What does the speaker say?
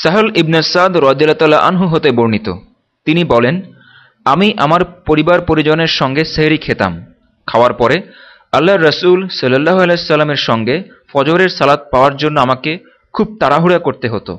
সাহল ইবনে সাদ রদিল্লা আনহু হতে বর্ণিত। তিনি বলেন, আমি আমার পরিবার পরিজনের সঙ্গে সেহরি খেতাম। খাওয়ার পরে আল্লাহ রসুল সাল্লাহ আলাইসাল্লামের সঙ্গে ফজরের সালাত পাওয়ার জন্য আমাকে খুব তাড়াহুড়া করতে হতো।